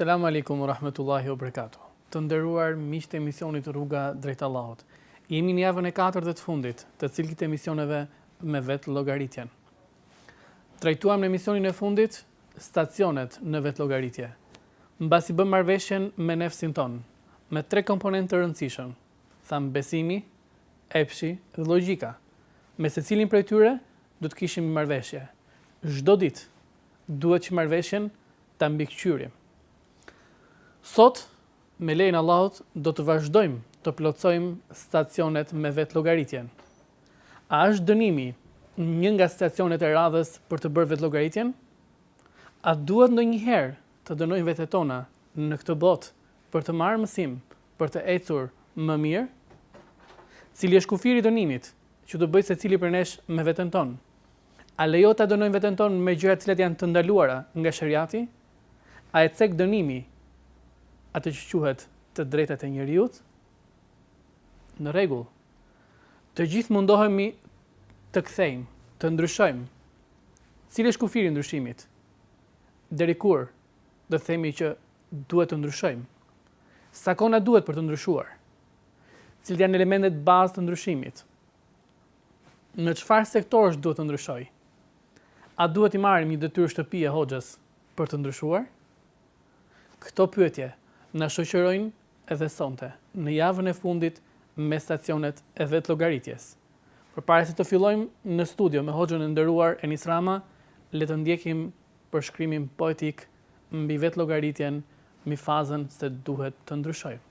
Selam aleikum wa rahmetullahi wa barakatuh. Të nderuar miq të emisionit Rruga drejt Allahut. Jemi në javën e katërt dhe të fundit, të ciklit emisioneve me vetëllogaritjen. Trajtuam në emisionin e fundit stacionet në vetëllogaritje, mbasi bëmë marrëveshjen me nefsin tonë, me tre komponentë të rëndësishëm, thamë Besimi, Epshi dhe Logjika. Me secilin prej tyre do të kishim marrëveshje. Çdo ditë duhet që marrëveshjen ta mbikëqyrim. Sot, me lejen e Allahut, do të vazhdojmë të plotësojmë stacionet me vetëllogaritjen, A është dënimi një nga stacionet e radhës për të bërë vetëllogaritjen? A duhet ndonjëherë të dënojmë vetet tona në këtë botë për të marrë mësim për të ecur më mirë? Cili është kufiri i dënimit që do bëjë secili prej nesh me veten tonë? A lejohet ta dënojmë veten tonë me gjëra të cilat janë të ndaluara nga sheriati? A e cek dënimi atë që quhet të drejtat e njeriut? Në rregull. Të gjithë mundohemi të kthejmë, të ndryshojmë. Cili është kufiri i ndryshimit? Deri kur do të themi që duhet të ndryshojmë? Sa kohë na duhet për të ndryshuar? Cilët janë elementet bazë të ndryshimit? Në çfarë sektorësh duhet të ndryshoj? A duhet t'i marrim një detyrë shtëpie hoxhës për të ndryshuar? Këto pyetje na shoqërojnë edhe sonte, në javën e fundit me stacionet e vetëllogaritjes. Përpara se të fillojmë në studio me hoxhën e nderuar Enis Rama, le të ndjekim përshkrimin poetik mbi vetëllogaritjen mbi fazën se duhet të ndryshojmë.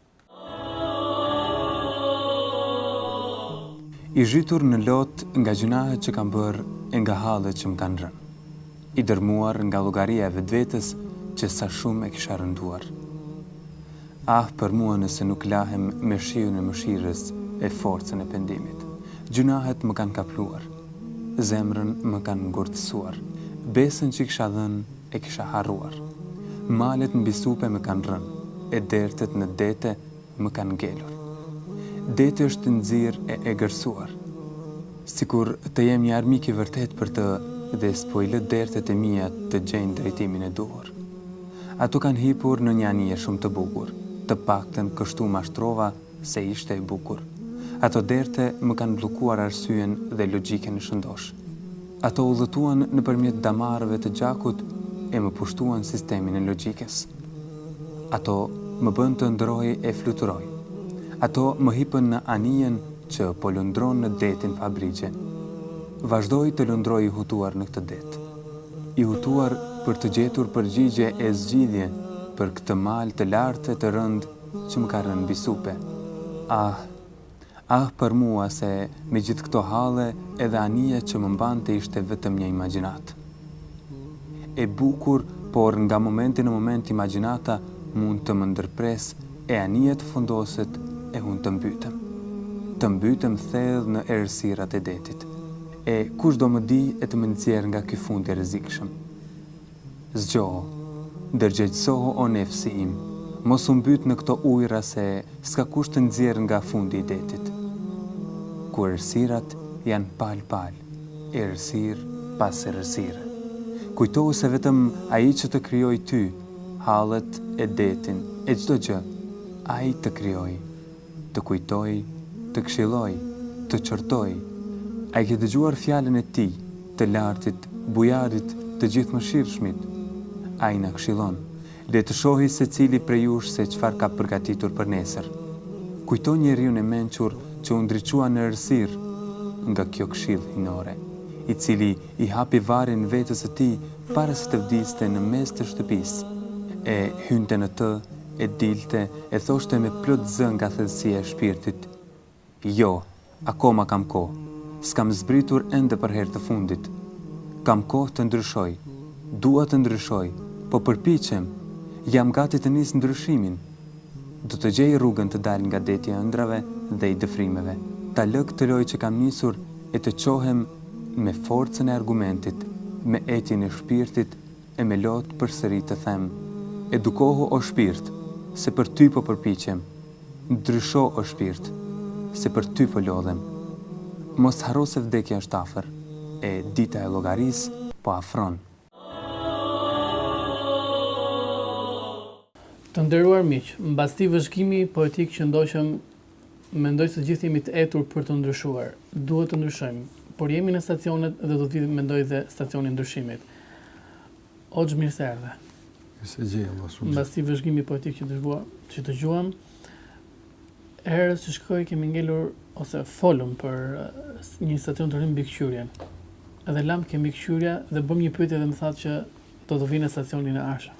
I zhytur në lot nga gjynahet që kam bërë e nga hallet që më kanë rënë. I dërmuar nga llogaria e vetvetes që sa shumë e kisha rënduar. Ah për mua nëse nuk lahem me shiun e mëshirës e forcën e pendimit. Gjynahet më kanë kapluar. Zemrën më kanë ngurtësuar. Besën që kisha dhënë e kisha harruar. Malet mbi supe më kanë rënë, e dertet në dete më kanë ngelur. Deti është nxirë e egërsuar. Sikur të jem një armik i vërtetë për të dhe s'po i lë dertet e mia të gjejnë drejtimin e duhur. Ato kanë hipur në një anije shumë të bukur, të paktën kështu mashtrova se ishte e bukur. Ato derte më kanë bllokuar arsyen dhe logjikën e shëndoshë. Ato udhëtuan nëpërmjet damarëve të gjakut e më pushtuan sistemin e logjikës. Ato më bënë të ëndërroj e fluturoj. Ato më hipën në anijen që po lundron në detin pa brigje. Vazhdoj të lundroj i hutuar në këtë det. I hutuar për të gjetur përgjigje e zgjidhje për këtë mal të lartë e të rëndë që më ka rënë mbi supe. Ah! Ah për mua se me gjithë këto halle edhe anija që më mbante ishte vetëm një imagjinatë. E bukur por nga momenti në moment imagjinata mund të më ndërpresë e anija të fundoset e unë të mbytem. Të mbytem thellë në errësirat e detit. E kush do më dijë e të më nxjerrë nga ky fund i rrezikshëm. Zgjohu. Ndërgjegjësohu o nefsi im. Mos u mbyt në këto ujëra se s'ka kush të nxjerrë nga fundi i detit. Ku errësirat janë palë palë, errësirë pas errësirë. Kujtohu se vetëm Ai që të krijoi ty, hallet e detin e çdo gjë, Ai të krijoi. Të kujtoi, të këshilloi, të qortoi. A e ke dëgjuar fjalën e Tij, të Lartit, Bujarit, të Gjithëmëshirshmit? Ai na këshillon, Le të shohi secili prej jush se çfarë ka përgatitur për nesër. Kujto njeriun e mençur që u ndriçua në errësirë nga kjo këshillë hyjnore, i cili i hapi varrin vetes së tij para se të vdiste në mes të shtëpisë, e hynte në të E dilte, e thoshte me plot zë nga thellësia e shpirtit. Jo, akoma kam kohë. S'kam zbritur ende për herë të fundit. Kam kohë të ndryshoj. Dua të ndryshoj. Po përpiqem. Jam gati të nis ndryshimin. Do të gjej rrugën të dal nga deti i ëndrrave dhe i dëfrimeve. Ta lë këtë lojë që kam nisur e të çohem me forcën e argumentit, me etjen e shpirtit, E me lot përsëri të them, Edukohu o shpirt, se për ty po përpiqem, ndrysho o shpirt, se për ty po lodhem. Mos harro se vdekja është afër, e dita e llogarisë po afron. Të nderuar miq, mbas këtij vëzhgimi poetik që ndoqëm Mendoj se të gjithë jemi të etur për të ndryshuar. Duhet të ndryshojmë. Por jemi në stacionet dhe do të vijë mendoj dhe stacioni i ndryshimit. Hoxhë mirë se erdhe. Mirë se ju gjej Allah shumë. Mbas këtij vëzhgimi poetik që dëgjova, që dëgjuam, herës që shkoi kemi ngelur ose folëm për një stacion të ri mbikqyrjen. Edhe lamë te mbikqyrja dhe bëmë një pyetje dhe më thatë që do të vinë në stacionin e ardhshëm.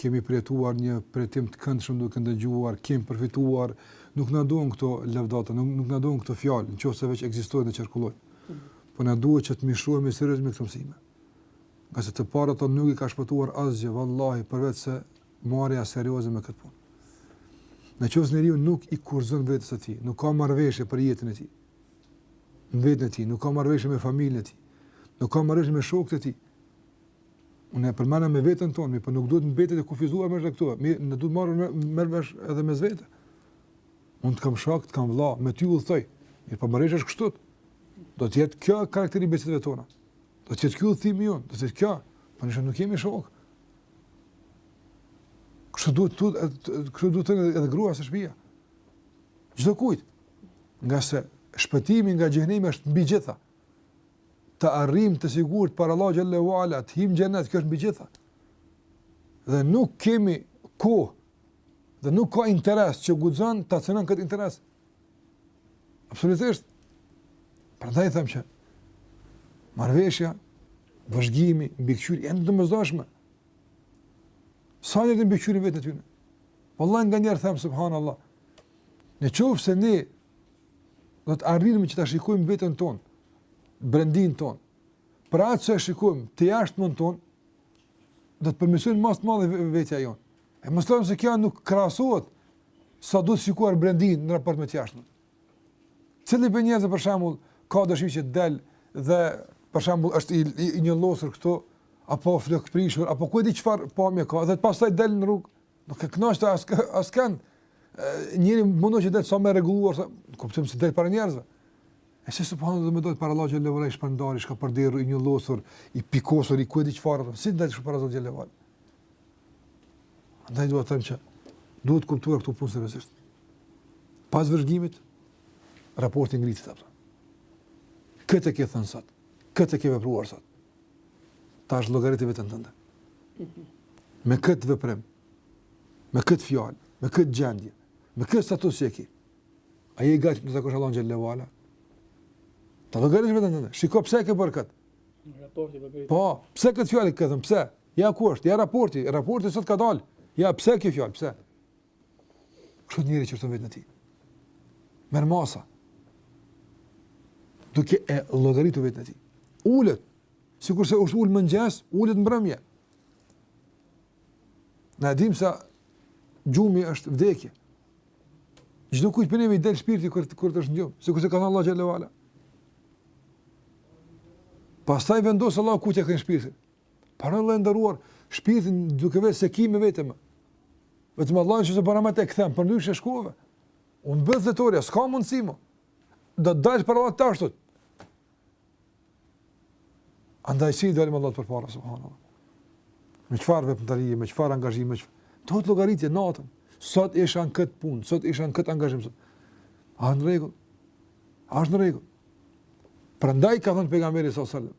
Kemi përjetuar një përjetim të këndshëm duke ndëgjuar, kemi përfituar, nuk na duhen këto lëvdata, nuk nuk na duhen këto fjalë, nëse veç ekzistojnë dhe qarkullojnë. Po na duhet që të mishrohemi seriozisht me këto mësime. Ngase të parët tanë nuk i ka shpëtuar asgjë, vallahi, përveç se marrja serioze me këtë punë. Në qoftë se njeriu nuk i kushtëzon vetes së tij, nuk ka marrëveshje për jetën e tij, në veten e tij, nuk ka marrëveshje me familjen e tij, nuk ka marrëveshje me shokët e tij, Unë e përmenda me veten tonë, mirëpo nuk duhet të mbetet e kufizuar veç këtu, mirëpo duhet marrëveshje edhe mes vete. Unë të kam shok, të kam vlla, me ty udhëtoj, mirëpo marrëveshja është kështu. Do të jetë ky karakteri i bisedave tona. Do të jetë ky udhëtimi jonë, do të jetë kjo, përndryshe nuk jemi shokë. Kështu duhet të të kështu duhet të edhe gruas në shpi. Çdokujt. Ngase shpëtimi nga xhehenemi është mbi gjitha. të arrijmë të sigurt para Allahut xhel-le ve ala, të hyjmë në xhenet, kjo është mbi gjitha. Dhe nuk kemi kohë dhe nuk ka interes që guxon ta cenon këtë interes. Absolutisht. Prandaj them që marrëveshja, vëzhgimi, mbikëqyrja janë të domosdoshme. Sa njeriu e mbikëqyr veten e tij? Vallahi nganjëherë them, subhanallah, në qoftë se ne do të arrinim që ta shikojmë veten tonë, brendinë tonë. Për atë që e shikojmë të jashtmen tonë, do të përmirësohej në masë të madhe vetja jonë. Edhe pse kjo nuk krahasohet sa duhet shikuar brendinë në raport me të jashtmen. Cili prej njerëzve, për shembull, ka dëshirë që të del dhe, për shembull, është i, i, i njollosur këtu, apo flokëprishur, apo ku e di çfarë pamje ka, dhe pastaj del në rrugë, Nuk e kënaq askënd. Njeriu mundohet që del sa më i rregulluar, sa kupton se del para njerëzve. E se së përhanë dhe me dojtë para Allahut xhel-le ve ala i shpërndarë, i shkapërderdhur, i njollosur, i pikosur, i ku e di çfarë, si të dalësh para Zotit xhel-le ve ala. Andaj duhet të them që duhet kuptuar këtë punë seriozisht. Pas vëzhgimit, raporti ngritet, apëta. Këtë e ke thënë sot, këtë e ke vepruar sot. Tash llogarite veten tënde. Me këtë veprim, me këtë fjalë, me këtë gjendje, me këtë status që e ki, a je i gatshëm ta takosh Allahun xhel-le ve ala? Ta llogaritësh veten tënde, shiko pse e ke bërë këtë? Raporti për gërësh. Po, pse këtë fjalë e ke thënë, pse? Ja ku është, ja raporti, raporti sot ka dalë, ja pse kjo fjalë, pse? Kështu njeriu qorton veten e tij. Merr masa. Duke e llogaritur veten e tij. Ulet. Sikurse është ulur në mëngjes, ulet në mbrëmje. Ne e dimë se gjumi është vdekje. Çdokujt prej neve i del shpirti kur kur të është në gjumë. Sikurse ka thënë Allahu xhel-le ve ala. Pastaj vendos Allahu kujt ia kthen shpirtin. Para Allahut e nderuar, shpirtin duke vetë se kemi vetëm. Vetëm Allah në qoftë se prapë ma kthen, përndryshe e shkove. Unë bëdhë të torja, s'ka mundësi më. Do të dalë para Allahut tash. Andaj si i dalim Allahut përpara, subhanallah. Me çfarë veprimtarie, me çfarë angazhimi, me qëfar... Do të llogaritje, natëm. Sot isha në këtë punë, sot isha në këtë angazhim. Sot. A në rregull? A në rregull? Prandaj ka thënë pejgamberi sallallahu alajhi wasallam,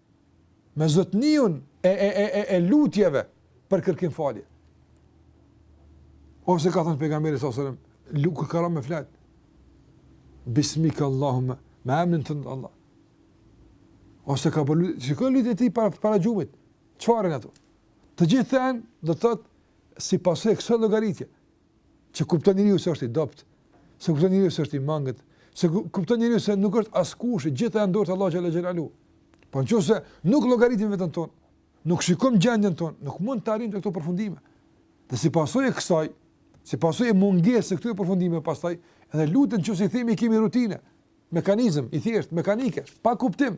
me zotninë e e e e, e lutjeve për kërkim falje. Ose ka thënë pejgamberi salallahu alejhi ve selem, kur ka ra me fjet. Bismika Allahumma, me emrin tënd Allah. Ose ka bëllu, shikoji lutjet e tij para para gjumit. Çfarë janë ato? Të gjitha janë, do të thotë, si pasojë e kësaj llogaritje. Që kupton njeriu se është i dobët, se kupton njeriu se është i mangët, se kupton njeriu se nuk është askush, gjithçka në dorë të Allahut xhel-le xhelaluhu. Po nëse nuk llogaritim veten tonë, nuk shikojmë gjendjen tonë, nuk mund të arrijmë te këto përfundime. Dhe si pasojë e kësaj, si pasojë e mungesë së këtyre përfundimeve pastaj, edhe lutjet nëse i themi i kemi rutinë, mekanizëm i thjeshtë, mekanike, pa kuptim.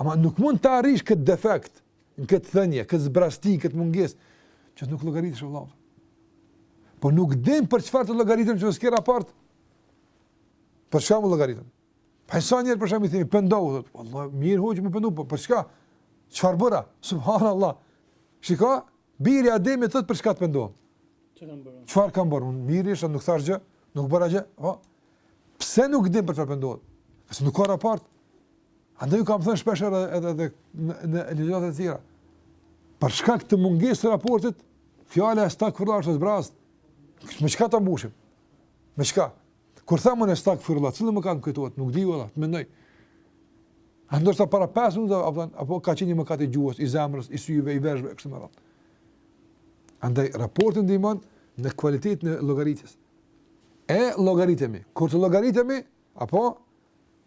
Ama nuk mund ta arrish këtë defekt, në këtë thënie, këtë zbrasti, këtë mungesë, që nuk llogaritesh o vëlla. Po nuk di për çfarë të llogaritem nëse s'ke raport, për çka me u llogarit? Pra disa njerëz për shembull i themi, pendohu, thotë, Allah, mirë është me u pendu, po për çka? Çfarë bëra? Subhanallah. Shiko, biri i Ademit për çka të pendohem? Çfarë kam bërë? Unë mirë isha, nuk thashë gjë, nuk bëra gjë, po? Pse nuk di për çfarë pendohu? Se nuk ka raport, Andaj ju kam thënë shpesh edhe edhe edhe në ligjëratat e tjera. Për shkak të mungesës së raportit, fjala estagfirullah është zbrazur. Me çka ta mbushim? Me çka? Kur them unë estagfirullah, cilin mëkat kujtoj, nuk di valla, mendoj. A ndoshta para 5 minuta apo apo ka qenë një mëkat i gjuhës, i zemrës, i syve, i veshëve kështu me radhë. Andaj raporti ndihmon në cilësinë e llogaritjes. E llogaritemi, kur të llogaritemi, apo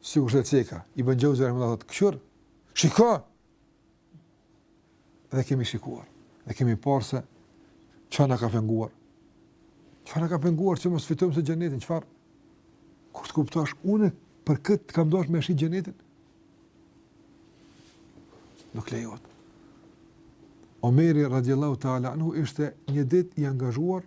sikurse ceka, i bën gjozë rëmë dhe thotë, kqyr, shiko! Dhe kemi shikuar, dhe kemi parë se çfarë na ka penguar. Çfarë na ka penguar që mos fitojmë xhenetin, çfarë? Kur të kuptosh, unë për këtë të kam dosh me shit xhenetin? Nuk lejohet. Omeri radiallahu ta'ala anhu ishte një ditë i angazhuar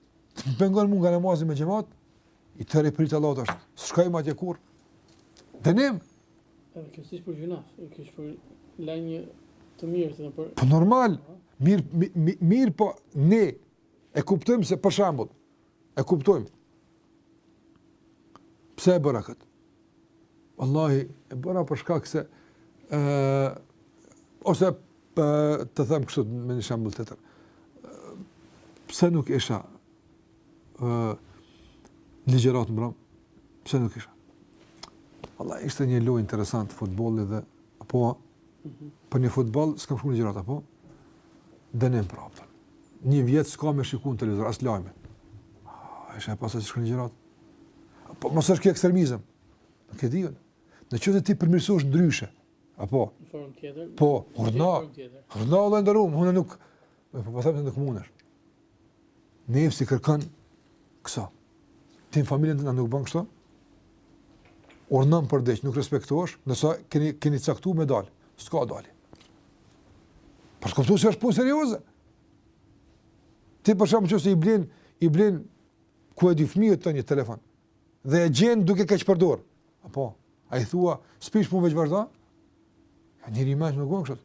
Të më pengon mua nga namazi me xhamat, i tëri për Allahun tash. Shkoj më atje kur. Dënim. Edhe kjo siç për gjuna, kjo është për lënie të mirë të për. Po normal. Mir mir mir po ne e kuptojmë se për shembull e kuptojmë. Pse e bëra këtë? Wallahi, e bëra për shkak se ë ose po, ta them kështu me një shembull tjetër. Pse nuk isha në ligjëratë mbrëm? Pse nuk isha? Valla, ishte një lojë interesant futbolli dhe apo për një futboll s'kam shkuar ligjëratë apo dënim prapë. Një vjet s'ka me shiku televizor as lajme. Ai ah, a shkon apo s'shkon ligjëratë. Apo mos është kjo ekstremizëm? Nuk e di unë. Në qoftë se ti përmirësohesh ndryshe, apo në formë tjetër. Po, urdhno. Urdhno vepro ndryshe, unë nuk po po them se nuk mundesh. Nefsi kërkon këso. Ti në familjen tënde nuk bën kështu? Urdhnon për diç, nuk respektohesh, nëse keni keni caktuar me dalë. S'ka dalë. Për t'kuptu se është punë serioze. Ti për shembull nëse i blin, i blin Ku e di fëmijës tënd një telefon? Dhe e gjen duke keqpërdorë. Apo, a i thua, s'prish punë veç vazhdo? Ja, njëri mesh me gënë kështë.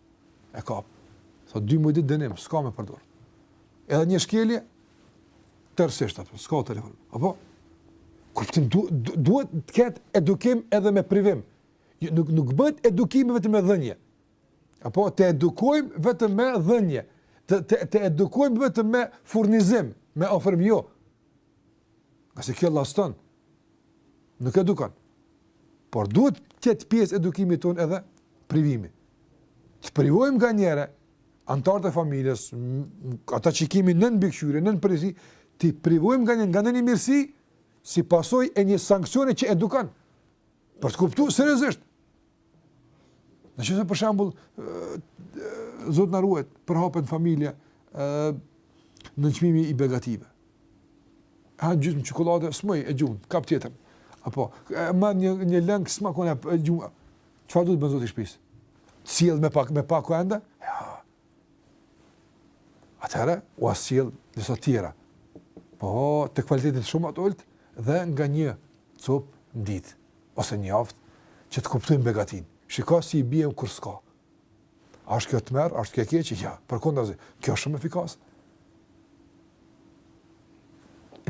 E kap, thotë, dymbëdhjetë ditë dënim, s'ka me përdorë. Edhe një shkelje, tërsisht, apo, s'ka telefon. Apo, kuptim, du, du, duhet të ketë edukim edhe me privim. Jo, nuk, nuk bëhet edukimi vetëm me dhënie. Apo të edukojmë vetëm me dhënie, të të të edukojmë vetëm me furnizim, me ofrim jo. Ngase kjo laston. Nuk edukon. Por duhet të jetë pjesë e edukimit tonë edhe privimi. Të privojmë nganjëherë anëtarët e familjes, ata që kemi nën mbikëqyrje, nën përgjegjësi, t'i privojmë nga një nga një mirësi si pasojë e një sanksioni që edukon. Për të kuptu seriozisht, Në qoftë se për shembull, Zoti na ruajt, përhapet në familje nënçmimi i begative. Hanë gjysmën çokolladë, gjysmën e gjun, kap tjetër. Apo, merr një, një lëngë, s'ma konë e gjun. Çfarë duhet të bëjë zoti i shpisë? T'sjellë ma pak, ma pak brenda? Ja, Atëherë, ua sjell disa tjera, po të kvalitetit shumë më të ulët dhe nga një copë në ditë, ose një javë, që të kuptojnë begatinë. Shiko si bëhemi kur s'ka. A është kjo tmerr, a është kjo e keqe? Ja, përkundrazi, kjo është shumë efikase.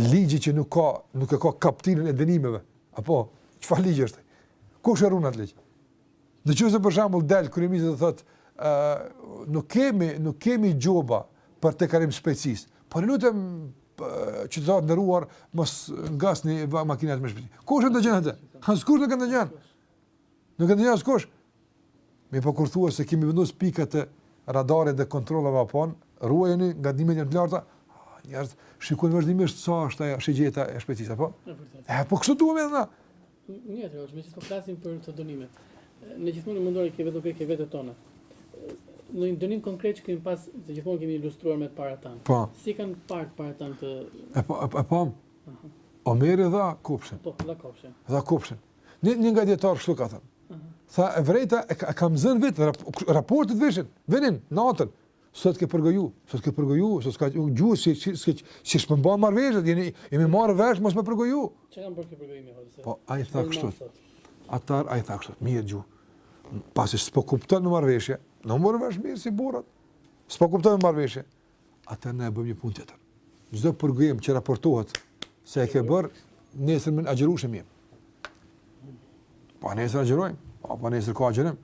Ligji që nuk, ka, nuk e ka kaptinën e dënimeve, apo, çfarë ligji është? Kush e run atë ligj? Në qoftë se për shembull del kryeministri dhe thotë, ë nuk kemi, nuk kemi gjoba për tejkalim shpejtësie. Po ju lutem që të nderuar mos ngasni makinat me shpejtësi. Kush e ndëgjon atë? Askush nuk e ndëgjon. Nuk e ndëgjon askush. Mirëpo kur thua se kemi vendosur pika të radarit dhe kontrollave apo on, ruhuni nga dënimet e larta. Njerëzit shikojnë vazhdimisht sa është ajo shigjeta e shpejtësisë apo? E po kështu duhet edhe na. Mirë, hoxhë, meqë po flasim për këto dënimet. Ne gjithmonë mundohemi te vetë te vetet tona. Ndonjë dënim konkret që kemi pas, se gjithmonë kemi ilustruar me të parët tanë. Po. Si kanë parë të parët tanë të... E po, e po. Omeri dha kopshin. Po, dha kopshin. Dha kopshin. Një, një nga dijetarët kshtu ka thënë. Tha, e vërejta, e, ka, kam zënë vetes, rap, raportet vinin, vinin, natën. Sot ke përgoju, sot ke përgoju, sot ka gjuhë si si si si s'po mban marrëveshje, jemi marrë vesh mos me përgoju. Ç'e kam bërë këtë përgojim, hoxhë se. Po ai tha kështu. Atëherë ai tha kështu, mirë gjuhë. Pasi s'po kupton me marrëveshje, u morëm vesh mirë si burrat. S'po kupton me marrëveshje. Atëherë ne e bëjmë një punë tjetër. Çdo përgojim që raportohet se e ke bërë, nesër ne agjërueshëm jemi. Po a nesër agjërojmë? Po, po nesër ka agjërim?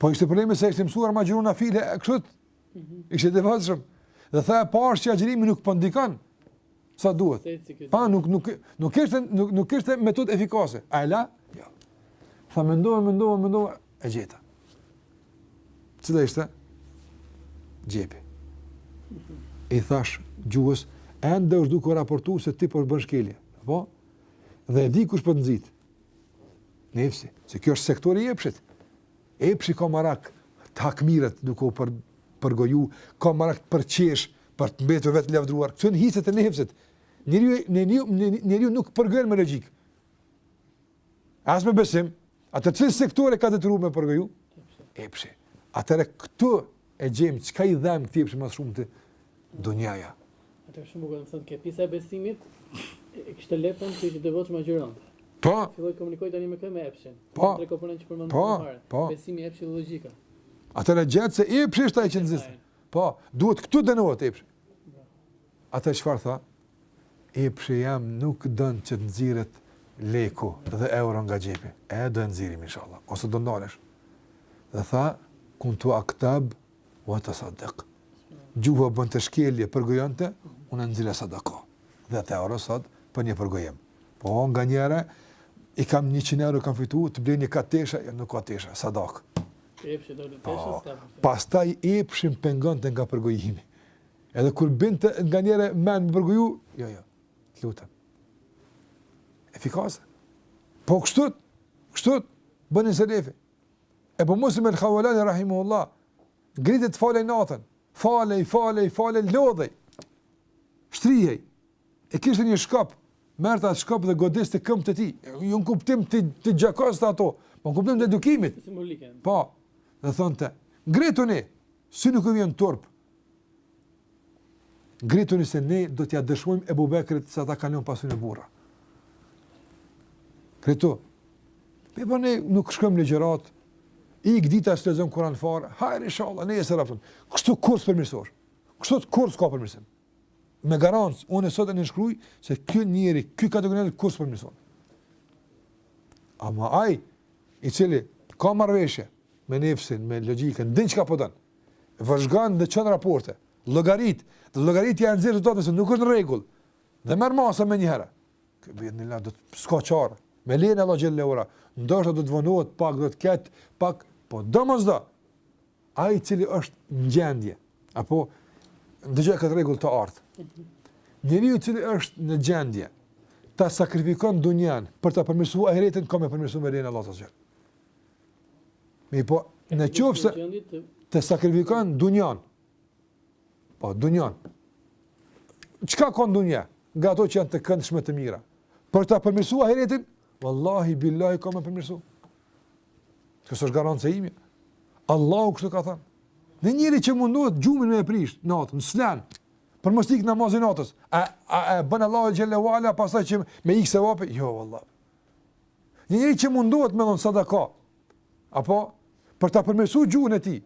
Po ishte problemi se ishte mësuar me agjëru nafile, e kështu, mm -hmm. ishte i devotshëm. Dhe tha e pashë që agjërimi nuk po ndikon, po sa duhet. Pra, nuk, nuk, nuk, ishte, nuk, nuk ishte metodë efikase. A e la? Ja. Jo. Tha, mendova, mendova, mendova, e gjeta. Cila ishte? Xhepi. I thashë gjuhës, ende është duke raportu se ti për po bën shkelje. Po? dhe e di kush po të nxit. Nefsi, se ky është sektori i epshit. Epshi ka marak të hakmerret duke u për, përgoju, ka marak të përqesh për të mbetur vetë i lavdëruar. Këto janë hiset e nefsit. Njeriu, njeriu, njeriu, njeriu nuk përgojon me logjikë. As me besim. Atëherë cili sektor e ka detyrë me përgoju? Epshi. Atëherë këtu E gjejmë çka i dhemb këtij epshi më së shumti dunjaja. Atëherë shumë bukur domethënë te pjesa e besimit e kishte lehtë që ishte i devotshëm agjëronte. Po. Filloi komunikojë tani me kë me epshin. Po. Tre komponentë që përmendëm më parë. Po. Besimi, epshi dhe logjika. Atëherë e gjeti se epshi është ai që nxit. Po, duhet këtu të dënohet epshi. Atëherë çfarë tha, epshi jem nuk don që të nxirret leku dhe euro nga xhepi. E do e nxjerrim inshallah, ose do ndalesh. Dhe tha, Kuntu agtab wa tasaddaq. Gjuha bënte shkelje, përgojonte, unë nxirrja sadaka. 10 euro sot për një përgojim. Po nganjëherë i kam 100 euro kam fituar, të blej një kat tesha, jo nuk ka tesha, sadaka. Epshi donte tesha, po, s'ka. Pastaj epshi më pengonte nga përgojimi. Edhe kur më binte nganjëherë mend me përgoju, jo, jo, të lutem. Efikase. Po kështu, kështu, bënin selefi. Ebu Muslim el Haulani, rahimehullah, ngrihej të falej natën, falej, falej, falej, lodhej, shtrihej, e kishte një shkop, merrte atë shkop dhe godiste këmbët e tij, jo në kuptim të, të gjakoste ato, po në kuptim të edukimit, po, dhe thonte, ngrituni, si nuk ju vjen turp, Ngrituni se ne do t'ja dëshmojmë Ebu Bekrit se ata kanë lënë pas vetes burra. Këto. Po po ne nuk shkojmë në gjërat, dita ditës s'lexojmë Kuran fare, hajr inshallah, nesër prapë. Kështu kurrë s'përmirësohesh, kështu kurrë s'ka përmirësim. Me garancë, unë sot e nënshkruj, se ky njeri, kjo kategori kurrë s'përmirësohet. Ama ai, i cili ka marrëveshje, me nefsin, me logjikën, din çka po don, po vëzhgon dhe çon raporte, llogarit, dhe llogarit ja nxjerr rezultat nëse nuk është në rregull. Dhe merr masa menjëherë. Kë bën në lart do të s'ka çor. Me lejen e Allahut xhelle ue ala, ndoshta do të vonohet pak do të ket, pak po domosdo. Ai i cili është në gjendje apo ndëgjë këtë rregull të artë. Njeriu i cili është në gjendje ta sakrifikon dunjan për ta përmirësuar ahiretin, ka me e përmirësuar me lejen e Allahut xhelle. Mirëpo, në qoftë se ti sakrifikon dunjan. Po, dunjan. Çka ka dunja? Nga ato që janë të këndshme të mira. Për ta përmirësu ahiretin, vallahi, billahi, ka me përmirësu. Kjo është garanca ime. Allahu kështu ka thënë. Një njeri që mundohet gjumin me e prish, natën, nuk flen, për mos i ikë namazi i natës. A, a, a bën Allahu xhelle ue ala pastaj që me i ikë sevapi? Jo, vallahi. Një njeri që mundohet me dhënë sadaka, apo për ta përmirësu gjuhën e tij,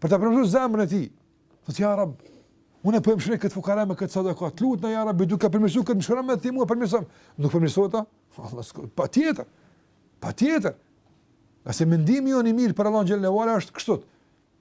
për ta përmirësu zemrën e tij, thotë ja Rab, unë po e mëshiroj këtë fukara me këtë sadaka, të lutna ja Rabbi duke përmirësu këtë mëshirëm ti mua përmirësom, nuk përmirësohet a? Patjetër, patjetër, nëse mendimi jonë i mirë për Allahun xhelle ue ala është kështu,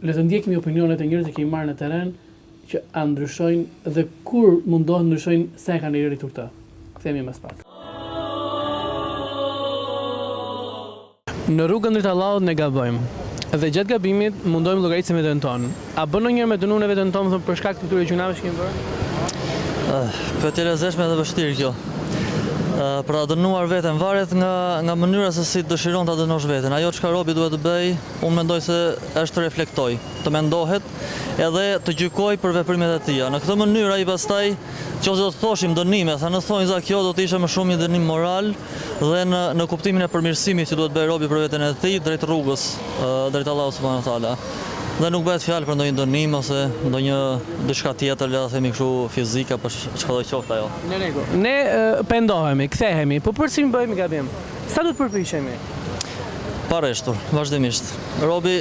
Le të ndjekim opinionet e njerëzve që kemi marrë në terren që a ndryshojnë dhe kur mundohen të ndryshojnë sa e kanë arritur këtë. Kthehemi mbas pak. Në rrugën drejt Allahut ne gabojmë. Dhe gjatë gabimit mundohemi të llogarisim veten tonë. A bën ndonjëherë me e dënu ne veten tonë thom për shkak të këtyre gjynaheve që kemi bërë? Pyetje e lezetshme dhe e vështirë kjo. Për ta dënuar veten varet nga nga mënyra se si dëshiron ta dënosh veten. Ajo çka robi duhet të bëjë Unë mendoj se është të reflektoj, të mendohet edhe të gjykoj për veprimet e tia. Në këtë mënyrë ai pastaj, qoftë se do të thoshim dënime, tha në thonjza kjo do të ishe më shumë një dënim moral dhe në, në kuptimin e përmirësimit që duhet të bëjë robi për veten e tij drejt rrugës, drejt Allahut subhanahu taala. Dhe nuk bëhet fjalë për ndonjë dënim ose ndonjë diçka tjetër, le ta themi kështu, fizike apo çkado qoftë ajo. Në rregull. Ne pendohemi, kthehemi, po përse bëjmë gabim? Sa do të përpiqemi? Pareshtur, vazhdimisht. Robi,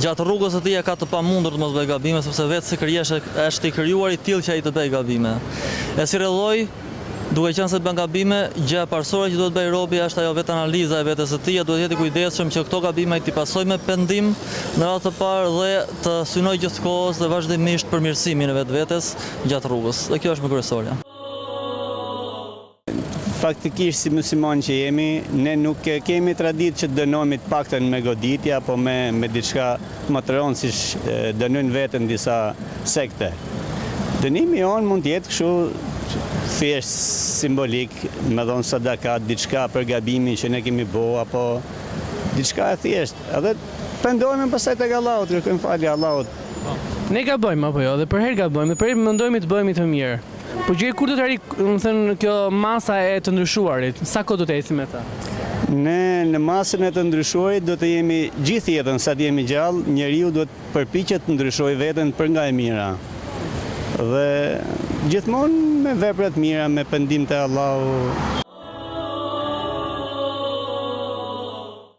gjatë rrugës së tij e ka të pamundur të mos bëjë gabime, sepse vetë si krijesë është i krijuar i tilë që ai të bëjë gabime. E si rëlloj, duke qenë se do bëjë gabime, gjëja parësore që duhet bëjë Robi është ajo vetanaliza e vetes së tij, e duhet jetë i kujdesshëm që këto gabime t'i pasojë me pendim në radhë të parë dhe të synojë gjithë kohës dhe vazhdimisht përmirësimin e vetvetes gjatë rrugës. Dhe kjo është më kryesorja. Faktikisht si muslimanë që jemi, ne nuk e kemi traditë që të dënojmë të paktën me goditje apo me me diçka më të rëndë siç dënojnë veten disa sekte. Dënimi jonë mund të jetë kështu thjesht simbolik, me dhënë sadakat, diçka për gabimin që ne kemi bo apo diçka e thjeshtë. Edhe pendohemi pastaj tek Allahu, i kërkojmë falje Allahut. Ne gabojmë apo jo, dhe përherë gabojmë dhe përherë mendojmë të bëhemi të mirë. Po gjer kur do të arrijë, domethënë kjo masa e të ndryshuarit, sa kohë do të ecim me të? Ne në masën e të ndryshuarit duhet të jemi gjithë jetën sa të jemi gjallë, njeriu duhet përpiqet të ndryshojë veten për nga e mira. Dhe gjithmonë me vepra të mira, me pendim te Allahu.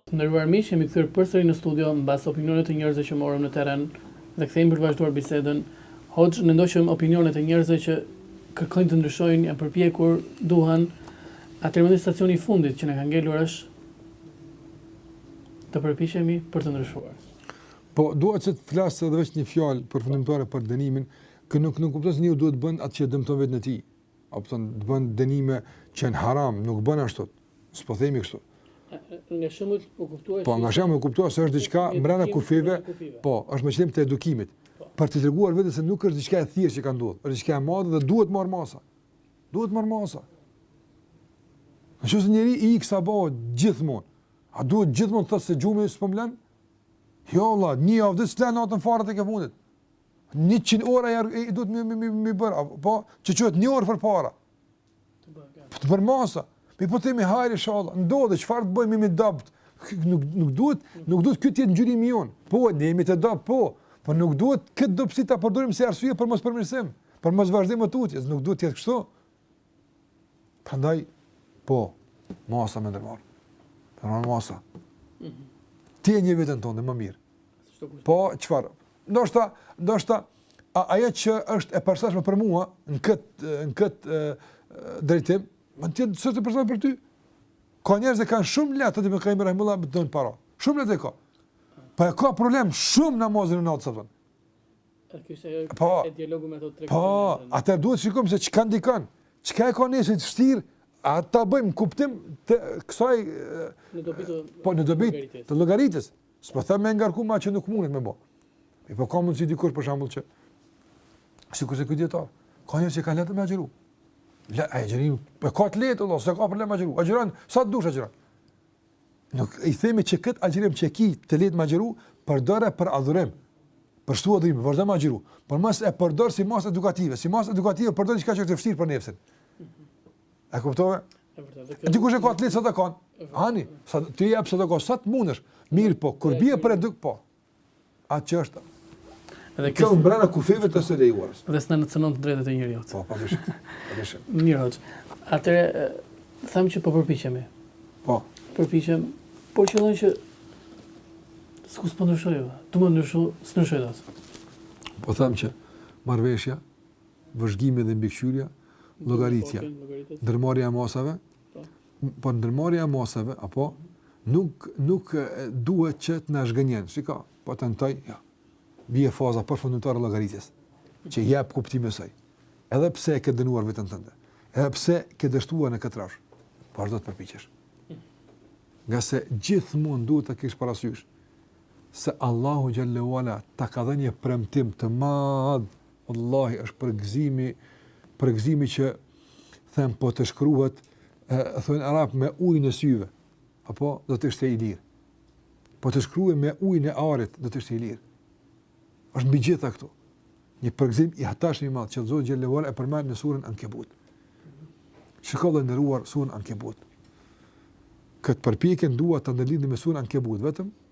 Të nderuar miq, jemi kthyer përsëri në studio mbas opinioneve të njerëzve që morëm në terren dhe kthehemi për të vazhduar bisedën. Hoxhë, ne ndoqëm opinionet e njerëzve që kërkojnë të ndryshojnë, janë përpjekur, duan. Atëherë mendoj stacioni i fundit që na ka ngelur është të përpiqemi për të ndryshuar. Po, dua që të flas edhe veç një fjalë përfundimtare për dënimin, që nuk nënkupton se njeriu duhet të bën atë që dëmton veten e tij. apo të bën dënime që janë haram, nuk bën ashtu. S'po themi kështu. Ashtu, për t'u kuptuar se Po për t'u kuptuar se është diçka brenda kufijve, po, është me qëllim të edukimit. Po. Për të treguar vetes se nuk është diçka e thjeshtë që ka ndodhur, është diçka e madhe dhe duhet marr masa. Duhet marr masa. Në qoftë njeri i ikën sabahu gjithmonë. A duhet gjithmonë të thotë se gjumi s'po më len? Jo, vallah, një javë s'fle natën fare e ke fundit. 100 ora duhet me, me, me, me bërë, po, që çohet një orë përpara. Për të marrë masa. Ne po themi hajr inshallah, ndodhi, çfarë të bëjmë jemi dobët. Nuk, nuk duhet, nuk duhet ky të jetë ngjyrimi jonë. Po, ne jemi të dobët, po. Po nuk duhet këtë dobësi ta përdorim si arsye për mos përmirësim, për mos vazhdim më tutje. Nuk duhet të jetë kështu. Prandaj po masa me ndërmarrë. Çfarë masa. Mhm. Ti e njeh veten tënde më mirë. Po çfarë? Ndoshta, ndoshta ajo që është e përshtatshme për mua në kët në kët drejtim, s'është e përshtatshme për ty. Ka njerëz që kanë shumë lehtë me, rahimehullah, me dhën para. Shumë lehtë ka. Po e ka problem shumë namazin e natës thonë. Po, po, atër duhet shikojmë se çka ndikon, çka e ka nefsi të vështirë, a ta bëjmë kuptim të kësaj, në dobit, po, në dobit të llogaritjes, s'po them me ngarku ma që nuk mundet me bo. E po ka mundësi dikur për shambull që, sikurse ky dijetar, ka njerëz që ka lehtë me agjëru. Le, agjërimin, e ka të lehtë, Allah, s'e ka problem me agjëru, agjëron, sa të dush agjëron. Nuk i themi që këtë agjërim që e ki të lehtë me agjëru, përdore për adhurim, për shtu adhurim, vazhdo me agjëru, por mos e përdor si mas edukative, si mas edukative përdore çka që është e vështirë për nefsin. E kuptove? E dikush e ka të lehtë sadakanë, hani, sa, të japë sadakanë, sa të mundësh, mirëpo, kur bie për eduk, po, atë që është Dhe kjo është brenda kufijve të së lejuarës. Dhe s'na i cenon të drejtat e njeriut. Po, pa dyshim. Pa dyshim. Mirë, hoxhë. Atëherë, thamë që po përpiqemi. Po. Përpiqem, por qëllon që s'ku s'po ndryshoj, të më ndryshu, s'ndryshoj dhe asë. Po thamë që marrëveshja, vëzhgimi dhe mbikëqyrja, llogaritja, ndërmarrja e masave, Po ndërmarrja e masave, apo nuk nuk duhet që të na zhgënjen. Shiko, po tentoj, jo. Bie faza përfundimtare e llogaritjes që jep kuptimin e saj. Edhe pse e ke dënuar veten tënde, edhe pse ke dështuar në këtë rrafsh, por do të përpiqesh. Ngase gjithmonë duhet ta kesh parasysh se Allahu xhelle ue ala ta ka dhënë një premtim të madh Wallahi është përgëzimi, përgëzimi që them po të shkruhet e thonë arabët me ujin e syve. Apo do të ishte i lirë. Po të shkruhet me ujin e arit do të ishte i lirë. Është mbi gjitha këto. Një përgëzim i hatashëm i madh që Zoti xhelle ue ala e përmend në surën Ankebut. Shikues të nderuar surën Ankebut. Këtë përpjekjen dua ta ndërlidhim me surën Ankebut vetëm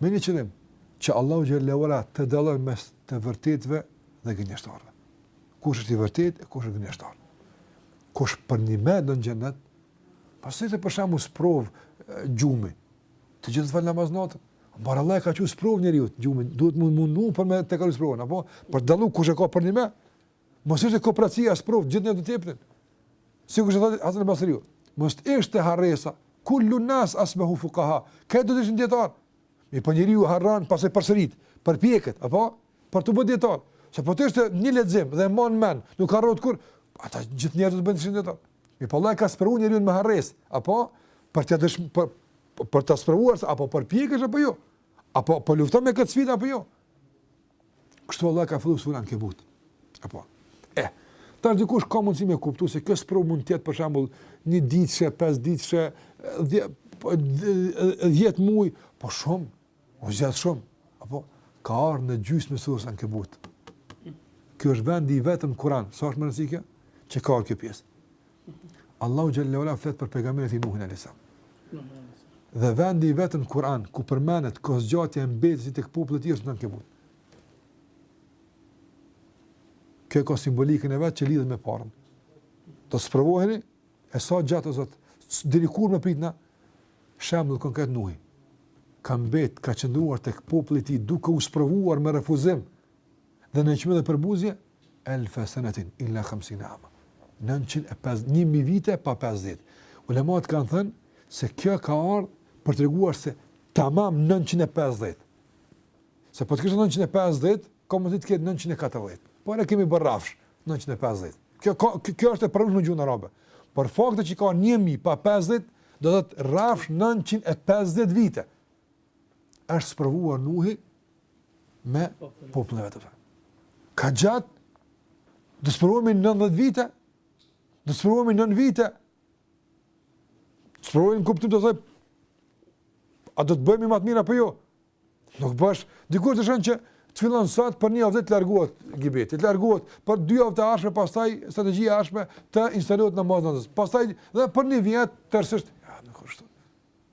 Me një qëllim, që Allahu xhelle ue ala të dallon mes të vërtetëve dhe gënjeshtarëve. Kush është i vërtetë e kush është gënjeshtar? Kush përnjëmend don xhenet? Po s'ishte për shembull sprovë gjumi, të gjithë do falnin namaz natën. Por Allahu e ka sprovu njeriun, gjumi, duhet me u mundu për me të kalu sprovën, apo për dallu kush e ka përnjëmend, Mos ishte koprracia sprovë, gjithë ne do të jepnin. Sikur që thotë Hasan Basriu, mos ishte harresa, kullu nas asbahu fuqaha. Krejt do të ishin dijetarë. Mirëpo njeriu harron pas e përsërit, përpjeket, apo për t'u bë dijetar. Se po të ishte një lexim dhe mban mend, nuk harrohet kurrë, atëherë gjithë njerëzit do të bëheshin dijetarë. Mirëpo Allahu ka sprovu njeriun me harresë, apo për të dëshmë për, për të sprovuar a po përpjekesh apo jo. A po lufton me këtë sfidë apo jo. Kështu Allah ka fillu suren Ankebut. Apo, e, tash dikush ka mundësi me kuptu se kjo sprovë mund të jetë për shambull një ditëshe, pesë ditëshe, po, dhjetë muj, po shumë, u zgjat shumë, apo, ka ardh në gjysmë të sures Ankebut. Kjo është vendi i vetëm në Kuran, sa është me rëndësi kjo? Që ka ardh kjo pjesë. Allahu xhelle ue ala flet për pejgamberin e tij Nuhin alayhis salam. Dhe vendi i vetëm në Kur'an ku përmendet kohëzgjatja e mbetjes së tij tek populli i tij është në Ankebut. Kjo ka simbolikën e vet që lidhet me të parën. Do të sprovoheni e sa gjatë o Zot deri kur me prit na shembull konkret Nuhi. Ka mbet, ka qëndruar tek populli i tij duke u sprovuar me refuzim dhe nënçmim dhe përbuzje Elfe senetin illa khamsina ama. Nëntëqind e pesë, një mijë vite pa pesëdhjetë. Ulemat kanë thënë se kjo ka ardhur për të treguar se tamam 950. Se po të kishte 950, ka mundësi të ketë 940. Po e kemi bërë rrafsh 950. Kjo ka kjo është e pranueshme në gjuhën arabe. Por fakti që ka 1000 pa 50 do të thotë rrafsh 950 vite. është sprovuar Nuhi me popullin e vet. Sa gjatë, do të sprovohemi në 90 vite, do të sprovohemi në 9 vite, sprovohemi në kuptim të thënë, a do të bëhemi më të mirë apo jo? Nuk bësh, dikush të shënon që të fillon sot për një javë të largohet gibeti, të largohet për dy javë të ardhshme, pastaj strategjia e ardhshme të instalohet në mos Pastaj dhe për një vit tërësisht, ja, nuk është.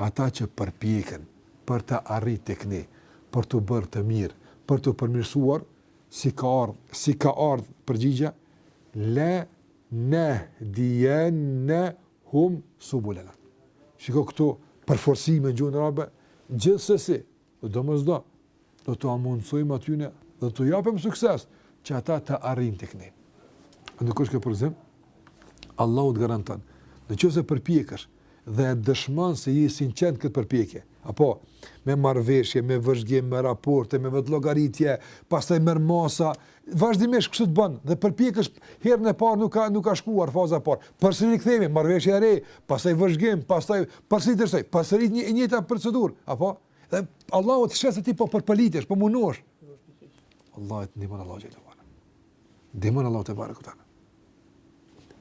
Ata që përpjeken për t'arrit tek ne, për t'u bërë të mirë, për t'u përmirësuar, si ka ardh, si ka ardh përgjigja, le nehdijennehum subulena. Shiko këto përforcime në gjuhën arabe, gjithsesi, Dhe domosdo, do t'ua mundësojmë atyne dhe do t'u japim sukses që ata të arrijnë tek ne. Nuk është kjo përgëzim? Allahu të garanton. Në qoftë se përpjekesh dhe e dëshmon se je i sinqertë në këtë përpjekje, apo me marrëveshje, me vëzhgim, me raporte, me vetëllogaritje, pastaj merr masa, Vazhdimisht kështu të bësh dhe përpjekesh herën e parë nuk ka nuk ka shkuar faza e parë. Përsëri rikthehemi, marrëveshje e re, pastaj vëzhgim, pastaj përsëri dështoj, përsëri një e njëjta procedurë, apo? Dhe Allahu të sheh se ti po përpëlitesh, po mundohesh. Allah të ndihmon Allahu xhelle ue ala. Ndihmon Allahu tebareke ue teala.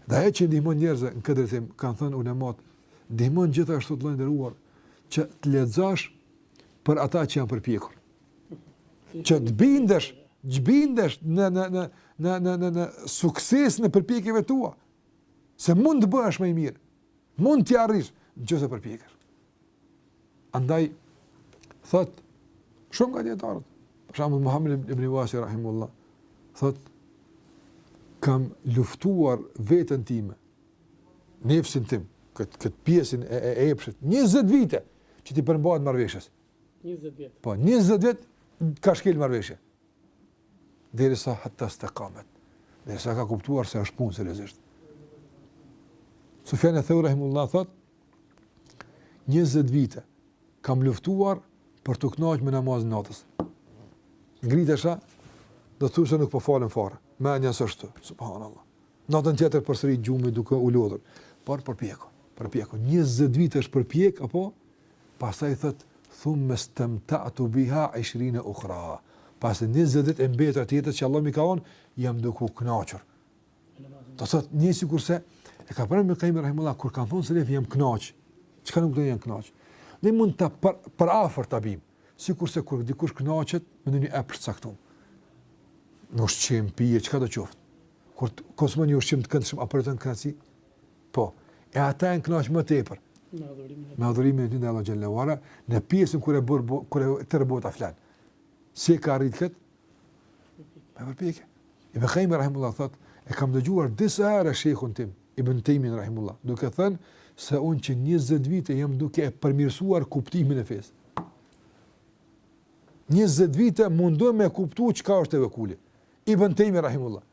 Dhe ajo që ndihmon njerëzit në këtë drejtim, kanë thënë ulemat, ndihmon gjithashtu të nderuar që të lexosh për ata që janë përpjekur. që të bindesh, të bindesh në në në në në në në suksesin e përpjekjeve tua. Se mund të bëhesh më i mirë. Mund t'ia arrish nqoftëse përpjekesh. Andaj thot shumë nga dijetarët, për shembull Muhammed ibn Wasi rahimahullah, thot kam luftuar veten time, nefsin tim, këtë këtë pjesën e e epshit 20 vite që t'i përmbahet marrëveshjes. 20 vite. Po 20 vjet ka shkel marrëveshje. Derisa hatta staqamet. Derisa ka kuptuar se është punë seriozisht. Sufjan eth-Theuri Rahimehullah thot, 20 vite kam luftuar për t'u knaq me namazin e natës. Ngritesha, do të thosha nuk po falem fare. Më e njëjta është, subhanallah. Natën tjetër përsëri gjumi duke u lodhur. Por përpjeku, përpjeku. 20 vite është përpjek, apo Pastaj thotë, Thumme stemta'tu biha ishrine ukhra. Pastaj njëzet vitet e mbetura të jetës që Allah më ka dhënë, jam duke u kënaqur. Do thotë ni sikurse e ka përmendur Ibn Kajjimi Rahimehullah kur kanë thonë se ne jemi kënaq. Çka do të thotë jemi kënaq. Ne mund ta për, përafër ta bim. Sikurse kur dikush kënaqet me një epsh të caktuar. Në ushqim, pije, çkado qoftë. Kur konsumon një ushqim të këndshëm a po ndien kënaqësi, Po, e ata janë knaqë më tepër. Me adhurimin e Me adhurimin e tyre Allah Xhelle ve Ala, në pjesën kur e, bër, kur e tërë bota flenë. Si e kanë arritë këtë? Me përpjekje. Ibn Kajjimi, Rahimehullah, thot, e kam dëgjuar disa herë shejhun tim, Ibn Tejmijen, Rahimehullah, duke thënë se unë që 20 vite jam duke e përmirësuar kuptimin e fesë. 20 vite mundu me kuptu çka është e vëkulli. Ibn Tejmije, Rahimehullah.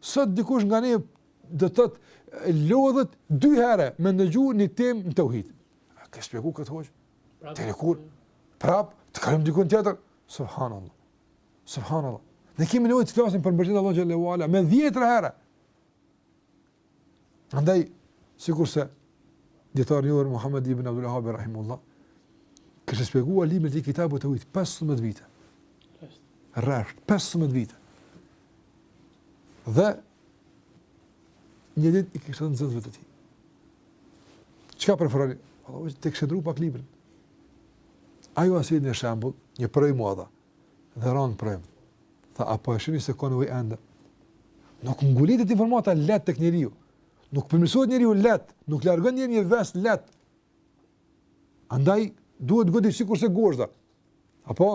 Sot dikush nga ne Do të thotë lodhet dy herë me ndëgju një temë në tauhid. A ke shpjeguar këtë hoxhë? Pra, të rekur, prap, të kalim dikun tjetër, subhanallah, subhanallah. Ne kemi nevojë të flasim për emrat e Allahut Xhelle ue Ala, me dhjetëra herë. Andaj, sikurse dijetari i njohur, Muhammed ibn Abdul Vehab, Rahimehullah, kishte shpjeguar librin Kitabu Teuhid, 15 vite. Rresht, 15 vite. Dhe një ditë i kishte thënë nxënësve të tij. Çka preferoni? Thanë të kishe ndërru pak librin. Ai ua sjell një shembull, një provim ua dha. Dhe ranë në provim. Tha a po e shihni se keni nevojë ende. Nuk ngulitet informata lehtë tek njeriu. Nuk përmirësohet njeriu lehtë, nuk largon njeriu një ves lehtë. Andaj duhet godit sikurse gozhda. Apo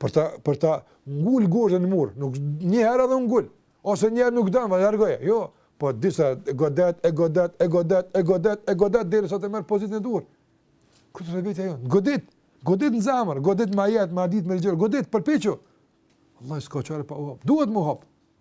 për ta për ta ngul gozhdën në mur, nuk një herë edhe ngul, ose një herë nuk don, ma largoje. Jo, po disa e godet, e godet, e godet, e godet, e godet deri sa të merr pozitën e duhur. Ku të mbetet ajo? Godit, godit në zemër, godit me ajete, me hadithe, me ligjërata, godit përpiqu. Allah s'ka çare pa u hap. Duhet me u hap.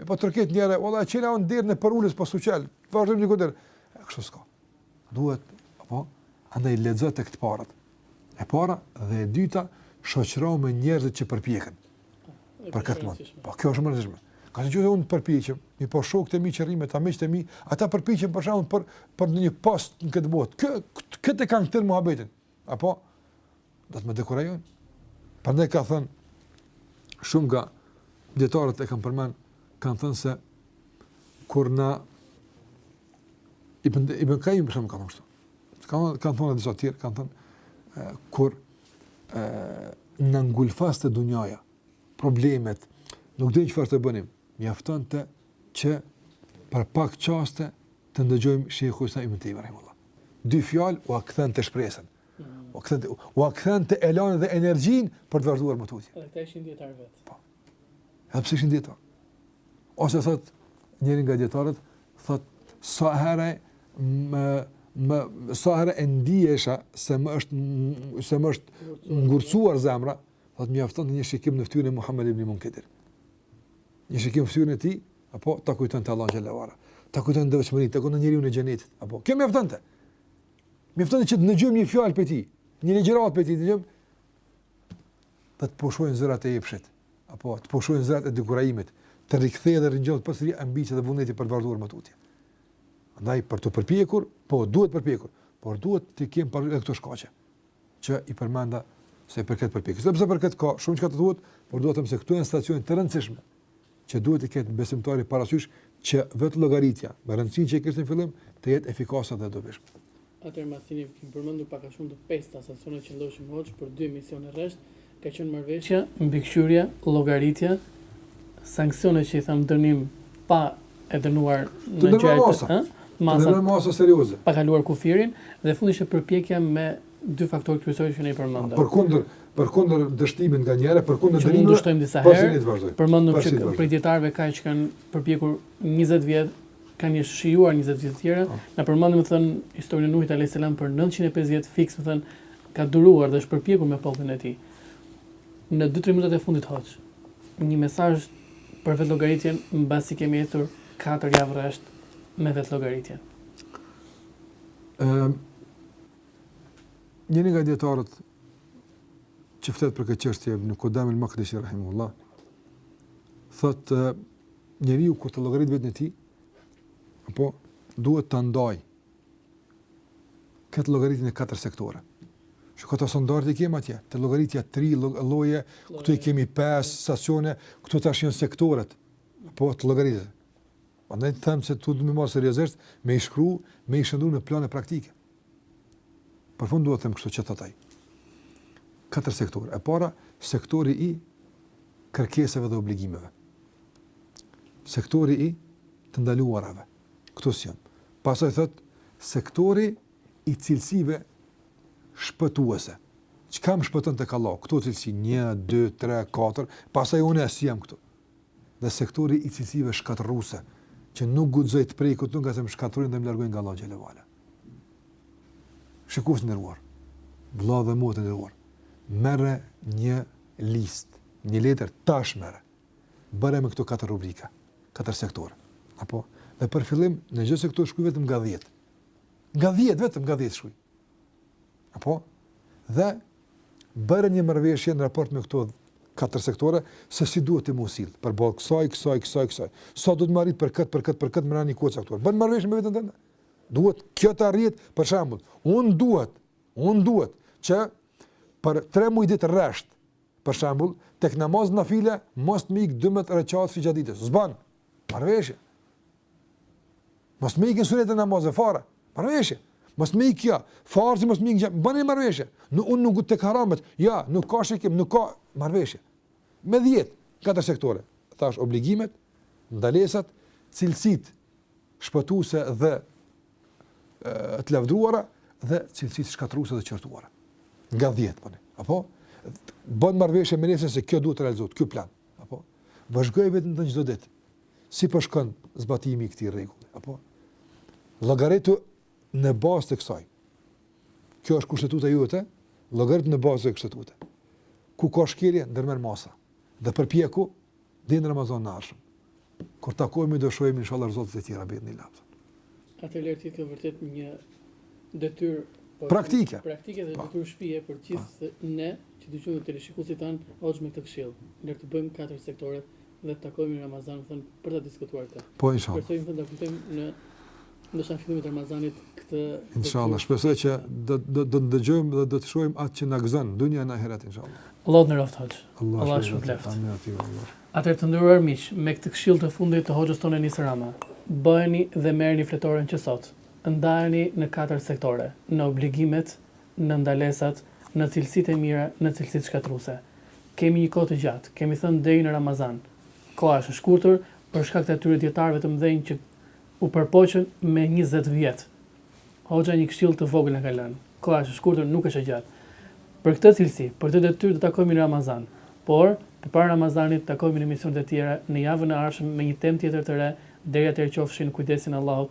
E po troket njëherë, o Allah e çel Allahu derën e përulësisë, po s'u çel, vazhdojmë një këndirë. E kështu s'ka. Duhet, apo, andaj lexo tek të parët. E para dhe e dyta, shoqëro me njerëzit që përpiqen. Për këtë mund. Po, kjo është me rëndësi shumë. Ka që gjithë unë përpiqem, mirëpo shokët e mi që rri me ta, miqtë e mi, ata përpiqen për shembull për, për ndonjë post në këtë botë. Këtë, këtë e kanë tërë muhabetin. Apo, do të më dekurajojnë. Prandaj ka thënë, shumë nga dijetarët e kam përmend, kanë thënë se, kur na, Ibn Kajim për shembull ka thënë kështu, kanë kanë thënë dhe disa të tjerë, kanë thënë, kur e, na ngulfaste dunjaja, problemet, nuk dinim çfarë të bënim, mjaftonte që për pak çaste, të ndëgjojmë Sheikhul Islam Ibn Taymiyyah rahimullah. Dy fjalë ua kthente shpresën. Ua kthente, ua kthente elanin dhe energjinë për të vazhduar më tutje. Edhe këta ishin dijetarë vetë. Po. Edhe pse ishin dijetarë. Ose thot njëri nga dijetarët, thot sa herë më më sa herë e ndieja se më është se më është ngurtësuar zemra, thot mjaftonte një shikim në fytyrën e Muhamed ibn Munkadir. Një shikim në fytyrën e tij, apo ta kujtonte Allahun xhel-le ve ala. Ta kujtonte devotshmërinë, ta kujtonte njeriun e xhenetit, apo. Kjo mjaftonte. Mjaftonte që të ndëgjojmë një fjalë prej tij, një ligjëratë prej tij, dëgjojmë. Të të pushojnë zërat e epshit, apo të pushojnë zërat e dekurajimit, të rikthehen dhe ringjallen përsëri ambiciet dhe vullneti për të vazhduar më tutje. Andaj për të përpjekur, po duhet përpjekur, por duhet të kemi për këto shkaqe. që i përmenda sa i përket përpjekjes. Sepse për këtë ka shumë çka të thuhet, por dua të them se këtu janë stacione të rëndësishme që duhet t'i ketë besimtari parasysh që vetë llogaritja, me rëndësinë që e kishte në fillim, të jetë efikase dhe e dobishme. Atëherë mbasi i kemi përmendur pak a shumë të pesta stacionet që ndoshta morën kohë për dy emisione rresht, Ka qenë marrëveshja, mbikëqyrja, llogaritja, sanksionet që i thamë dënim pa e dënuar në gjatë, masa, ë? Masa, masa serioze. Pa kaluar kufirin dhe fundi ishte përpjekja me dy faktorë kryesorë që ne i përmendëm. Përkundër përkundër dështimit nga njëra, përkundër dështimit. Që dështojmë disa herë. Përmendëm që prej dijetarëve ka që kanë përpjekur 20 vjet Kanë shijuar njëzet vjet të tjera. Po. Na përmend domethënë historinë e Nuhit alayhis salam për 950 vjet fiks, domethënë ka duruar dhe është përpjekur me popullin e tij. Në 2-3 minutat e fundit hoxh. Një mesazh për vetëllogaritjen mbasi kemi ecur 4 javë rresht me vetëllogaritjen. Ëm Njëri nga dijetarët që flet për këtë çështje, Ibn Kudame el Makdisi rahimullah, thotë njeriu kur të llogarit veten e tij, apo duhet ta ndajë këtë llogaritje në katër sektorë. Që këto standarde i kemi atje, te llogaritja tri lloje, këtu i kemi pesë stacione, këtu tash janë sektorët, apo të llogarisë. Andaj të them se duhet me marrë seriozisht, me i shkru, me i shndërru në plane praktike. Për fund dua t'i them këto që thotë ai. Katër sektorë. E para, sektori i kërkesave dhe obligimeve. Sektori i të ndaluarave. Këtu si jam. Pastaj thotë sektori i cilësive shpëtuese. Çka më shpëton tek Allahu? Këto cilësi 1 2 3 4, pastaj unë si jam këtu. dhe sektori i cilësive shkatërruese, që nuk guxoj të prek këtu ngase më shkatërrojnë dhe më largojnë nga Allahu xhel-le ue ala. Shikues të nderuar, vëlla dhe motër të nderuar, merre një listë, një letër tash merre. Bëre me këto katër rubrika, katër sektorë. Apo dhe për fillim në çdo sektor shkruaj vetëm nga 10. Nga 10 vetëm nga 10 shkruaj. Apo? Dhe bëre një marrëveshje në raport me këto katër sektorë, se si duhet ti m'u sjellë, përballë kësaj, kësaj, kësaj, kësaj. Sa duhet me arrit për këtë, për këtë, për këtë, brenda një kohe të caktuar. Bën marrëveshje me veten tënde. Duhet kjo të arrihet, për shembull, unë duhet, unë duhet, që për tre muaj ditë rresht, për shembull, tek namazet nafile, mos të m'ikë 12 rekate gjatë ditës. Bën marrëveshje. Mos më ikin sunetet e namazit fare. Marrëveshje. Mos më ik. Farzi mos më ik. Bëni marrëveshje. Në, unë nuk, te haramet. Ja, nuk ka shikim, nuk ka marrëveshje. Me dhjetë, katër sektorë. Thashë, obligimet, ndalesat, cilësitë shpëtuese dhe e, të lavdruara dhe cilësitë shkatërruese dhe të qortuara. Nga dhjetë, bëni. Apo? Bën marrëveshje me nefsin se kjo duhet të realizohet, ky plan. Apo? Vëzhgo veten në çdo ditë. Si po shkon zbatimi i këtij rregulli? Apo llogaritu në bazë të kësaj. Kjo është kushtetuta jote, llogaritu në bazë të kushtetutës. Ku ka shkelje ndërmerr masa dhe përpjeku deri n'Ramazanin e ardhshëm. Kur takohemi do shohim inshallah rezultatet e tjera biidhnilah. Na le ti në të vërtetë një detyrë po, praktike. Praktike dhe po. detyrë shtëpie për gjithë po. ne që dëgjojmë teleshikuesit tanë, hoxh me këtë këshillë. Le të bëjmë katër sektorët dhe të takohemi në Ramazan thënë për ta diskutuar këtë. Po inshallah. Shpresoj të ta kujtojmë në ndoshta fillimin e Ramazanit këtë. Inshallah, shpresoj që do do të ndëgjojmë dhe do të shohim atë që na gëzon dunja e ahiret inshallah. Allahu të nderoftë hoxh. Allahu të shpërbleft. Amin edhe ty Allah. Atëherë të nderuar miq, me këtë këshill të fundit të hoxhës tonë Enis Rama, bëjeni dhe merrni fletoren që sot. Ndajeni në katër sektore, në obligimet, në ndalesat, në cilësitë e mira, në cilësitë shkatërruese. Kemi një kohë të gjatë, kemi thënë deri në Ramazan. Koha është e shkurtër për shkak të atyre dijetarëve të mëdhenj që u përpoqën me njëzet vjet. Hoxha një këshillë të vogël na ka lënë, koha është e shkurtër, nuk është e gjatë. Për këtë cilësi, për këtë detyrë do takohemi në Ramazan, por përpara Ramazanit takohemi në emisionet e tjera në javën e ardhshëm me një temë tjetër të re, deri atëherë qofshi në kujdesin e Allahut